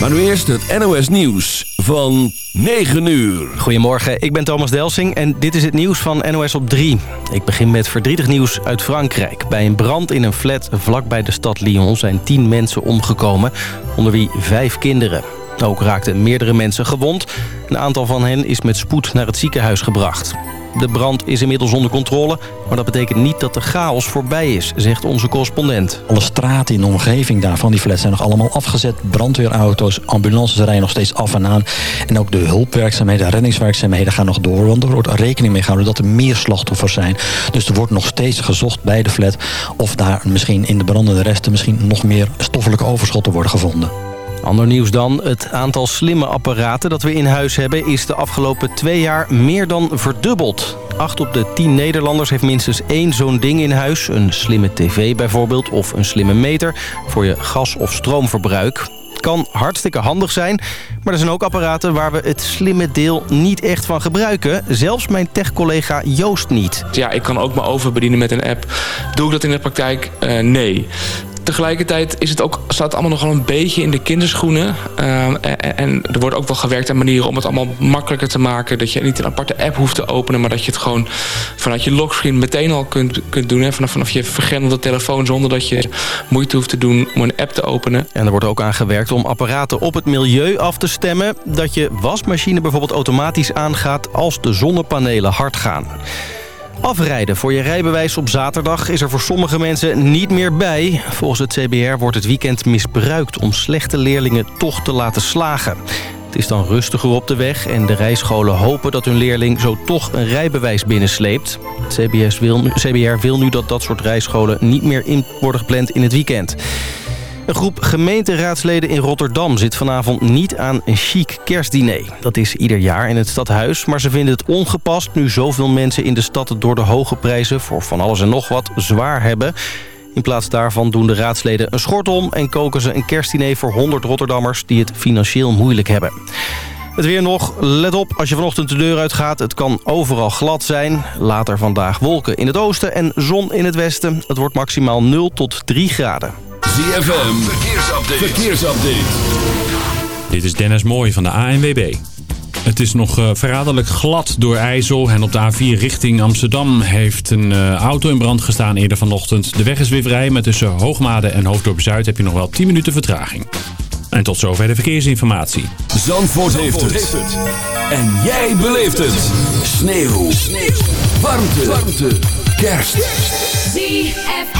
Maar nu eerst het NOS Nieuws van 9 uur. Goedemorgen, ik ben Thomas Delsing en dit is het nieuws van NOS op 3. Ik begin met verdrietig nieuws uit Frankrijk. Bij een brand in een flat vlakbij de stad Lyon zijn 10 mensen omgekomen, onder wie 5 kinderen. Ook raakten meerdere mensen gewond. Een aantal van hen is met spoed naar het ziekenhuis gebracht. De brand is inmiddels onder controle, maar dat betekent niet dat de chaos voorbij is, zegt onze correspondent. Alle straten in de omgeving daarvan, die flats zijn nog allemaal afgezet. Brandweerauto's, ambulances rijden nog steeds af en aan. En ook de hulpwerkzaamheden, reddingswerkzaamheden gaan nog door. Want er wordt rekening mee gehouden dat er meer slachtoffers zijn. Dus er wordt nog steeds gezocht bij de flat of daar misschien in de brandende resten misschien nog meer stoffelijke overschotten worden gevonden. Ander nieuws dan. Het aantal slimme apparaten dat we in huis hebben... is de afgelopen twee jaar meer dan verdubbeld. Acht op de tien Nederlanders heeft minstens één zo'n ding in huis. Een slimme tv bijvoorbeeld of een slimme meter... voor je gas- of stroomverbruik. Kan hartstikke handig zijn, maar er zijn ook apparaten waar we het slimme deel niet echt van gebruiken. Zelfs mijn tech-collega Joost niet. Ja, ik kan ook me overbedienen met een app. Doe ik dat in de praktijk? Uh, nee. Tegelijkertijd is het ook, staat het allemaal nogal een beetje in de kinderschoenen. Uh, en, er wordt ook wel gewerkt aan manieren om het allemaal makkelijker te maken. Dat je niet een aparte app hoeft te openen, maar dat je het gewoon vanuit je lockscreen meteen al kunt, kunt doen. Vanaf, vanaf je vergrendelde telefoon zonder dat je moeite hoeft te doen om een app te openen. En er wordt ook aan gewerkt om apparaten op het milieu af te stemmen. Dat je wasmachine bijvoorbeeld automatisch aangaat als de zonnepanelen hard gaan. Afrijden voor je rijbewijs op zaterdag is er voor sommige mensen niet meer bij. Volgens het CBR wordt het weekend misbruikt om slechte leerlingen toch te laten slagen. Het is dan rustiger op de weg en de rijscholen hopen dat hun leerling zo toch een rijbewijs binnensleept. Het CBR wil nu dat dat soort rijscholen niet meer in worden gepland in het weekend. Een groep gemeenteraadsleden in Rotterdam zit vanavond niet aan een chic kerstdiner. Dat is ieder jaar in het stadhuis, maar ze vinden het ongepast... nu zoveel mensen in de stad het door de hoge prijzen voor van alles en nog wat zwaar hebben. In plaats daarvan doen de raadsleden een schort om... en koken ze een kerstdiner voor 100 Rotterdammers die het financieel moeilijk hebben. Het weer nog. Let op als je vanochtend de deur uitgaat. Het kan overal glad zijn. Later vandaag wolken in het oosten en zon in het westen. Het wordt maximaal 0 tot 3 graden. ZFM, verkeersupdate. verkeersupdate. Dit is Dennis Mooij van de ANWB. Het is nog uh, verraderlijk glad door IJssel. En op de A4 richting Amsterdam heeft een uh, auto in brand gestaan eerder vanochtend. De weg is weer vrij, maar tussen Hoogmade en Hoofddorp Zuid heb je nog wel 10 minuten vertraging. En tot zover de verkeersinformatie. Zandvoort, Zandvoort heeft, het. En jij beleeft het. Sneeuw. Sneeuw. Warmte. Warmte. Kerst. ZFM.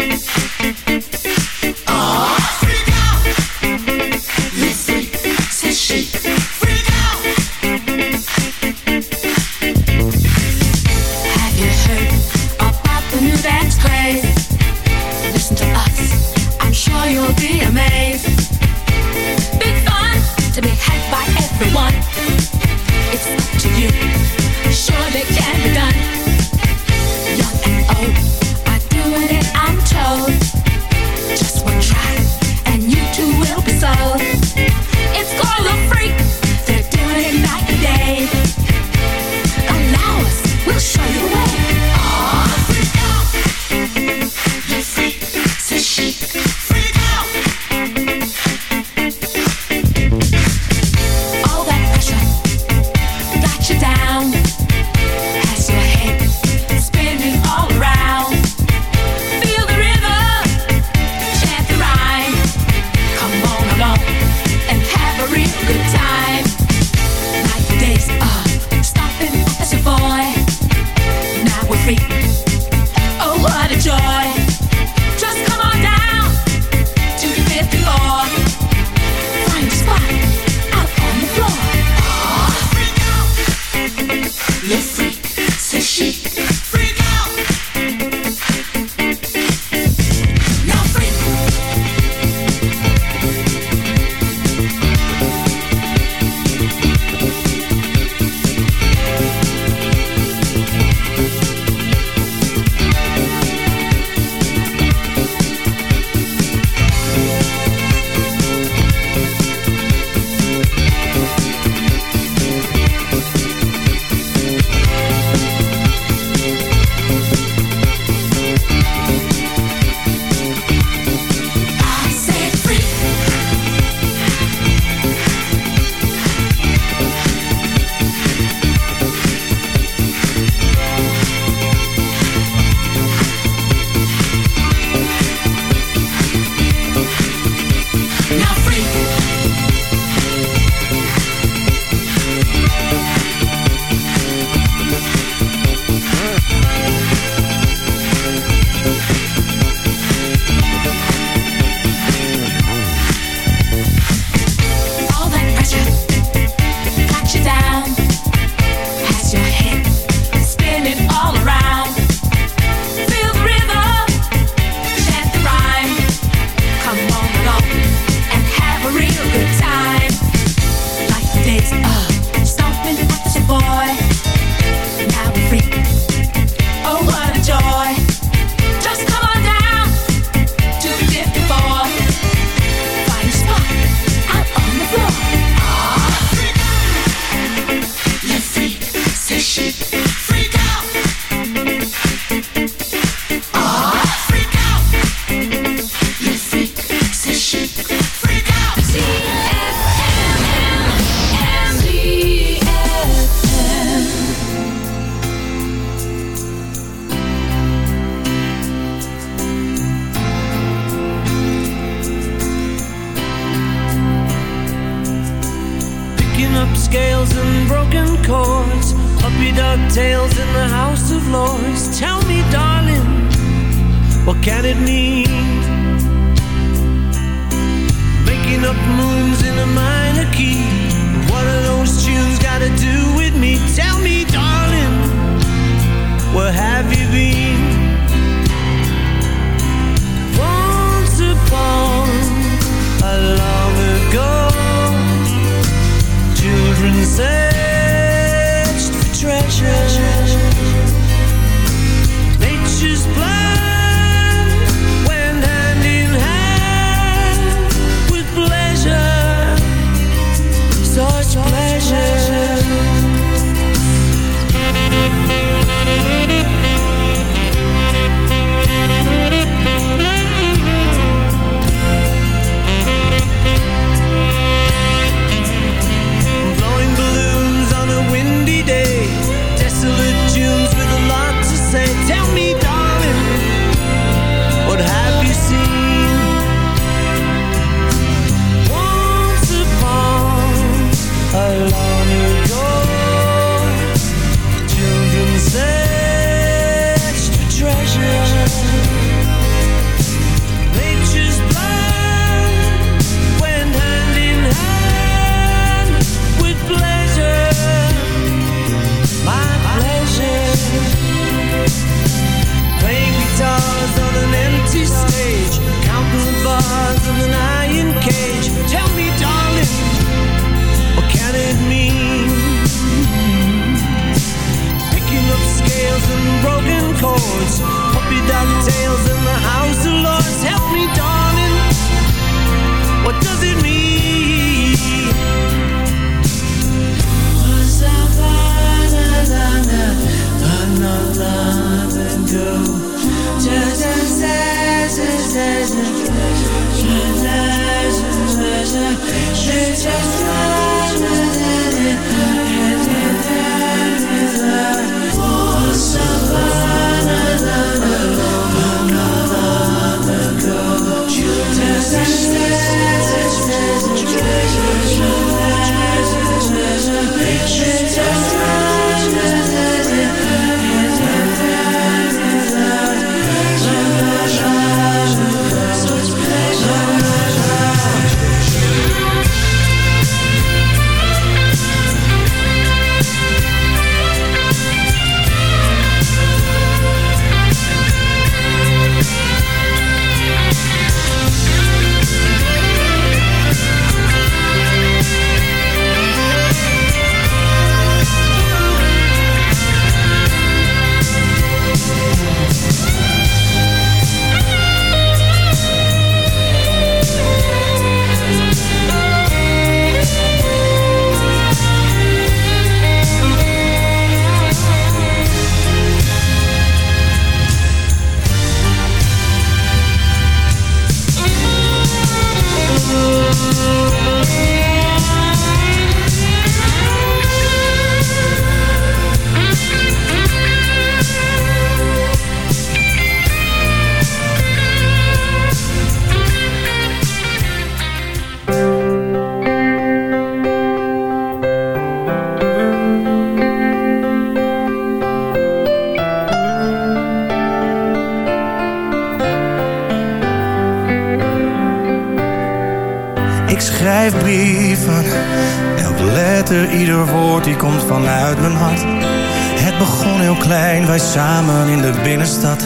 wij samen in de binnenstad.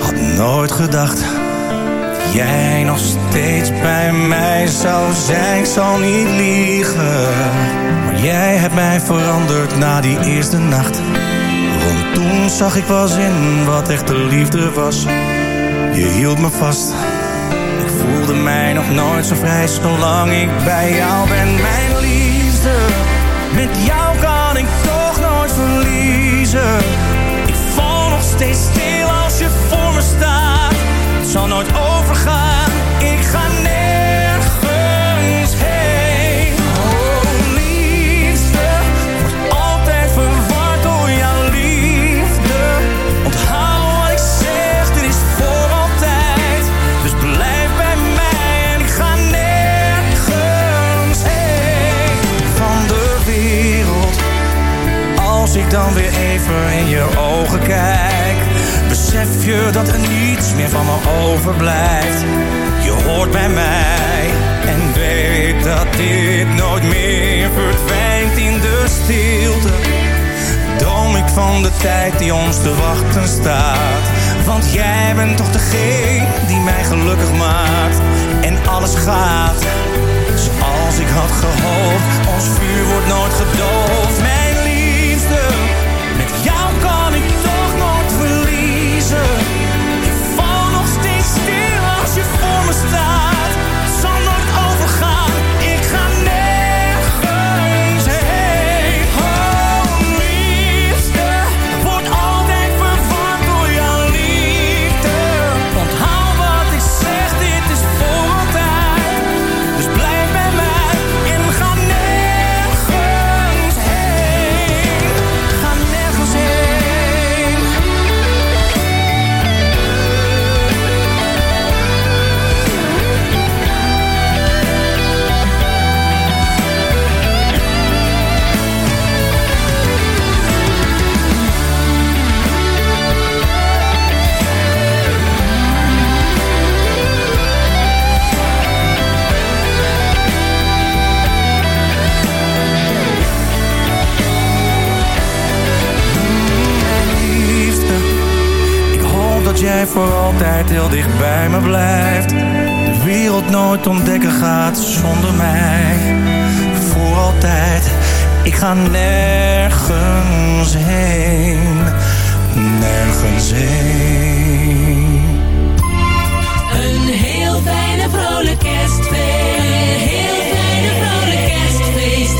Had nooit gedacht Jij nog steeds bij mij zou zijn. Ik zal niet liegen Maar jij hebt mij veranderd na die eerste nacht. Want toen zag ik was in wat echte liefde was. Je hield me vast. Ik voelde mij nog nooit zo vrij Zolang ik bij jou ben, mijn liefde. Dat er niets meer van me overblijft. Je hoort bij mij en weet dat dit nooit meer verdwijnt in de stilte. Droom ik van de tijd die ons te wachten staat. Want jij bent toch degene die mij gelukkig maakt. En alles gaat zoals ik had gehoopt. Ons vuur wordt nooit gedoofd. Altijd heel dicht bij me blijft. De wereld nooit ontdekken gaat zonder mij. Voor altijd, ik ga nergens heen. Nergens heen. Een heel fijne vrolijk kerstfeest. Een heel fijne vrolijk kerstfeest.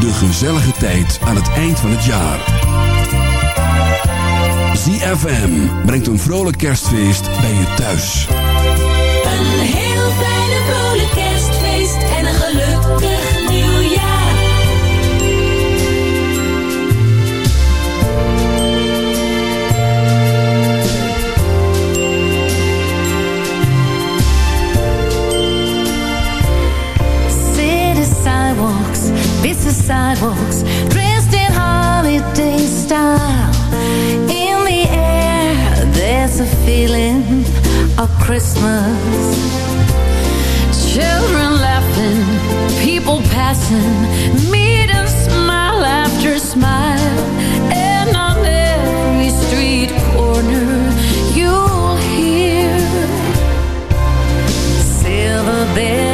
De gezellige tijd aan het eind van het jaar. ZFM brengt een vrolijk kerstfeest bij je thuis. Een heel fijne vrolijk kerstfeest. En een gelukkig nieuwjaar. City sidewalks, busy sidewalks, dressed in holiday style. In the air, there's a feeling of Christmas. Children laughing, people passing, meet and smile after smile. And on every street corner, you'll hear silver bells,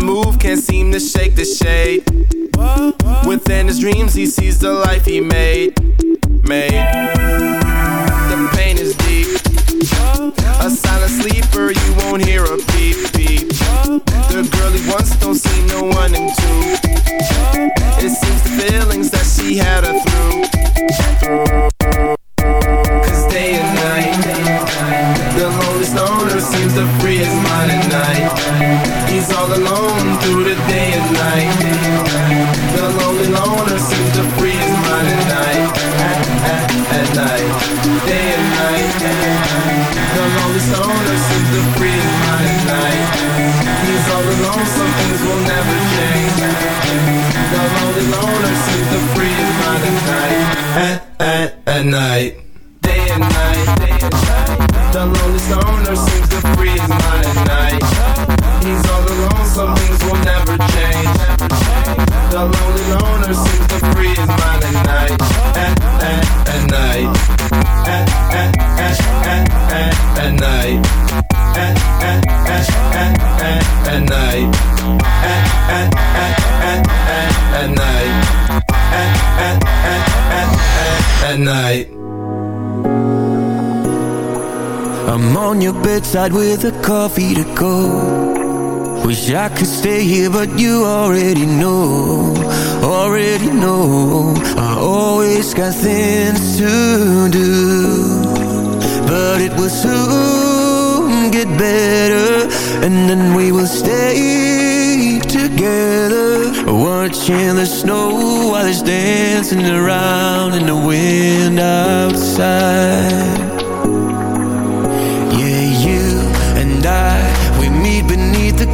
The move, can't seem to shake the shade. Within his dreams, he sees the life he made. Made. Bedside with a coffee to go. Wish I could stay here, but you already know, already know. I always got things to do, but it will soon get better, and then we will stay together, watching the snow while it's dancing around in the wind outside.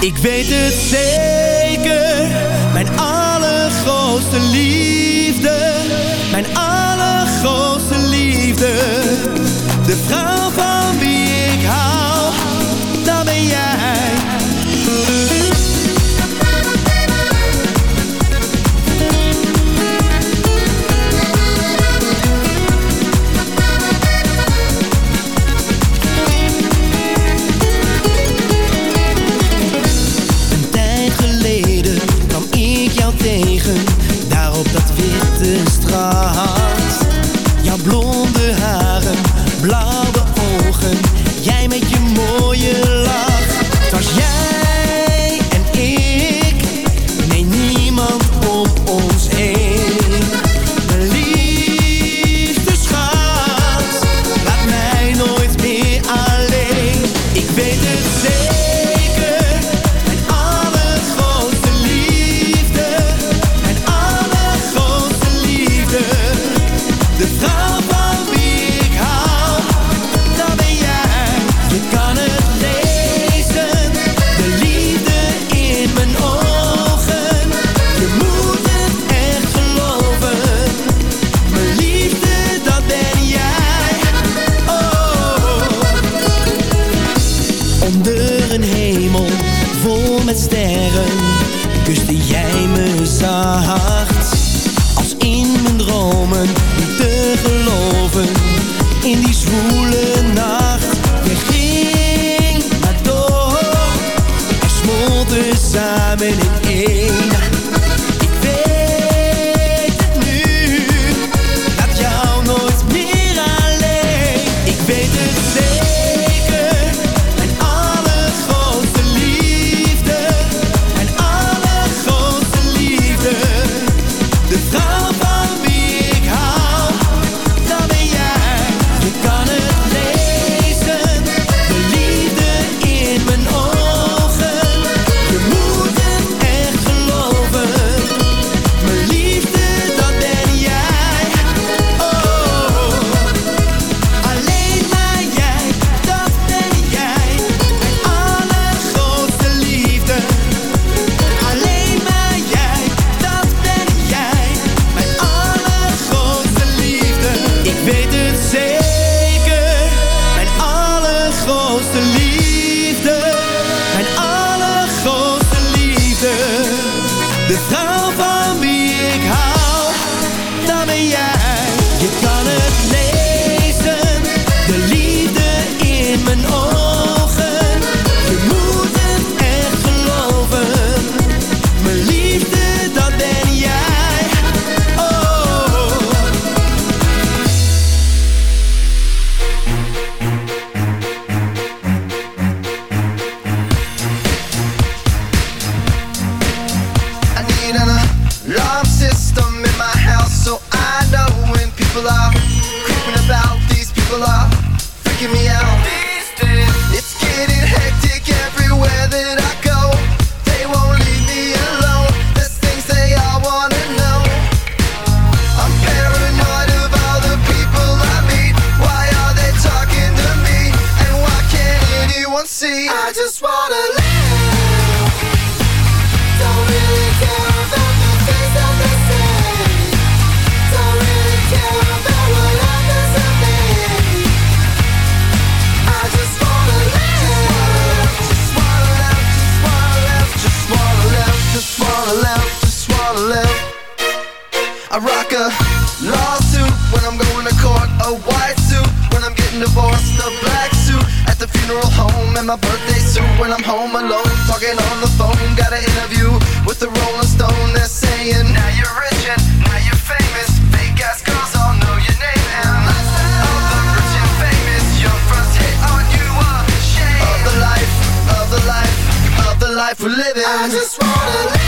Ik weet het zeker, mijn allergrootste liefde, mijn allergrootste liefde, de vrouw van samen in één. for living. I just wanna live